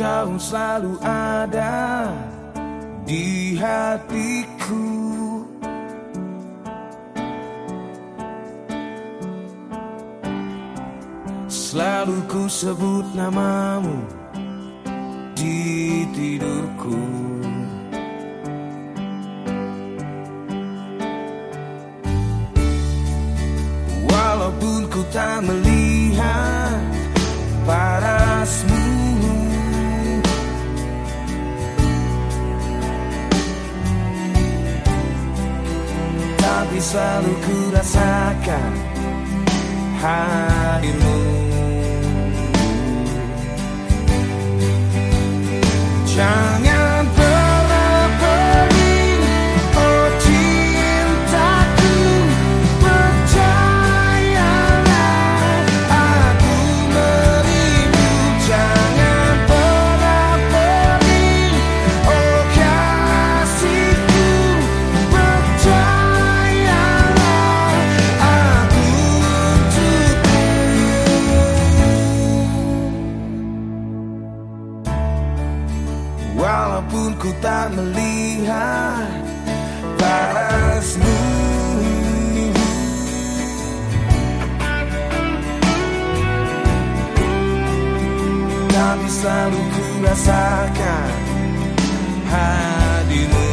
Kau selalu ada di hatiku. Selalu ku sebut namamu di tidurku. Walaupun ku tak melihat Tapi selalu ku rasakan hadirmu Jangan melihat parasmu. Tapi selalu ku rasakan hadirmu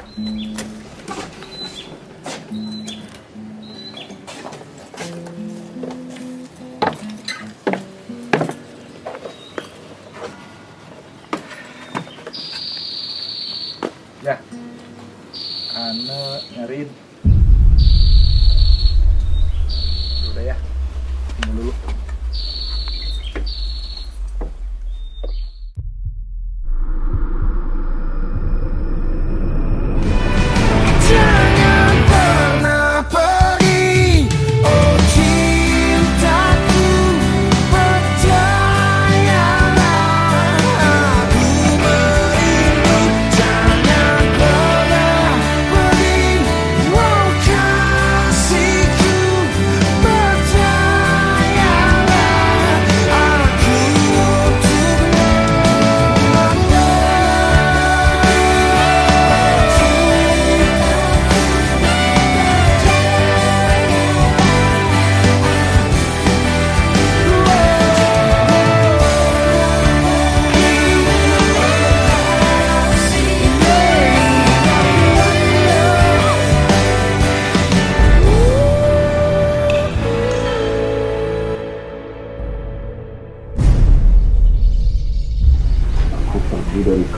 Ya. Ane nyariin. Udah ya. Tunggu dulu.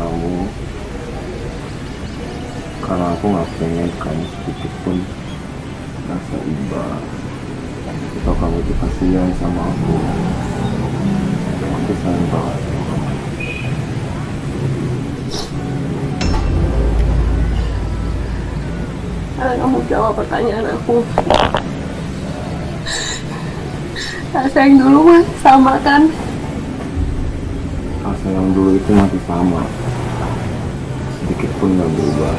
Kamu karena aku nggak pengen kamu sedikit pun rasa iba atau kamu itu kasihan sama aku aku sayang banget kamu. Jawab pertanyaan aku. Rasa yang dulu mas sama kan? rasa yang dulu itu masih sama sedikit pun nggak berubah